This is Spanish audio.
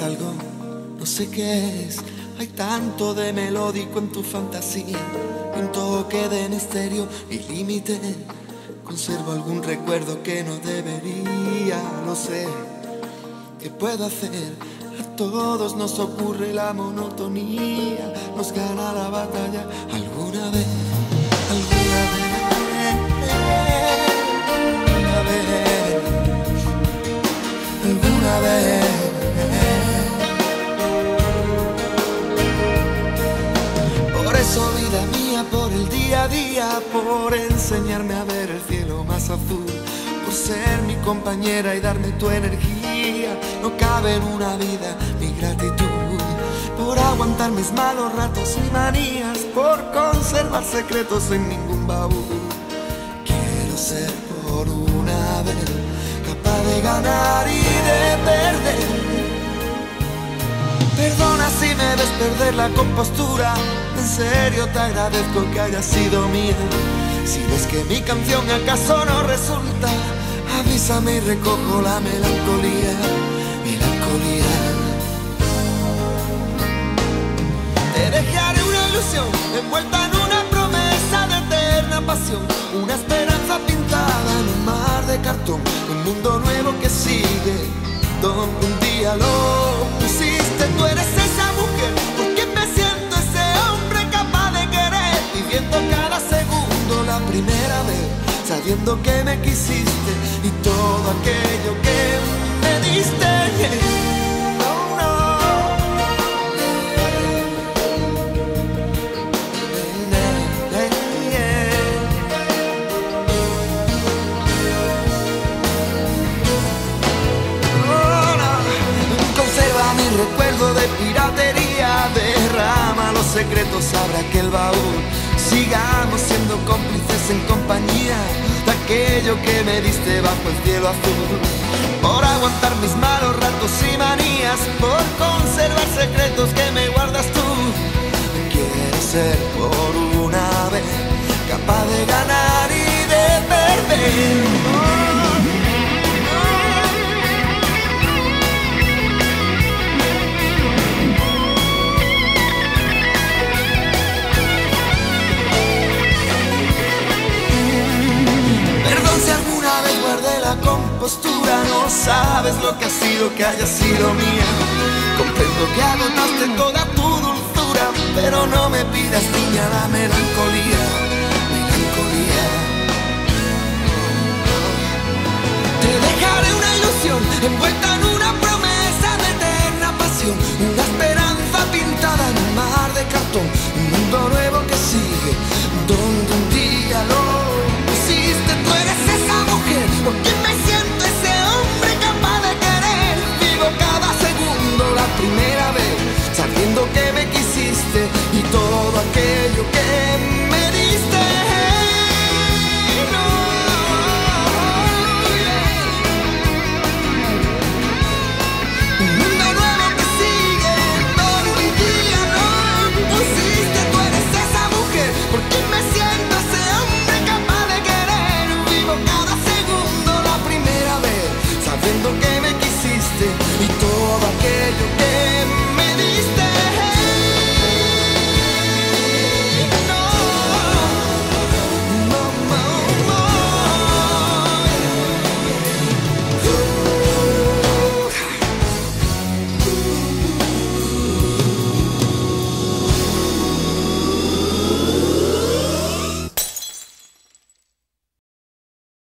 algo, no sé qué es. Hay tanto de melódico en tu fantasía. Un toque de misterio y límite. Conservo algún recuerdo que no debería, lo sé. ¿Qué puedo hacer? A todos nos ocurre la monotonía. Nos gana la batalla alguna vez, eso, vida mía, por el día a día, por enseñarme a ver el cielo más azul, por ser mi compañera y darme tu energía, no cabe en una vida mi gratitud, por aguantar mis malos ratos y manías, por conservar secretos en ningún baúl. Quiero ser por una vez capaz de ganar y de perder. Perdona si me ves perder la compostura. En serio te agradezco que hayas sido mía. Si ves que mi canción acaso no resulta, avísame y recojo la melancolía. Melancolía. Te dejaré una ilusión envuelta en una promesa de eterna pasión. Una esperanza pintada en un mar de cartón. Un mundo nuevo que sigue donde un día lo que me quisiste y todo aquello que me diste. Conserva mi recuerdo de piratería, derrama los secretos, abra aquel baúl. Sigamos siendo cómplices en compañía aquello que me diste bajo el cielo azul. Por aguantar mis malos ratos y manías, por conservar secretos que me guardas tú. Quiero ser por una vez capaz de ganar y de perder. Sabes lo que ha sido que haya sido mía. Comprendo que agotaste toda tu dulzura, pero no me pidas niña la melancolía, melancolía. Te dejaré una ilusión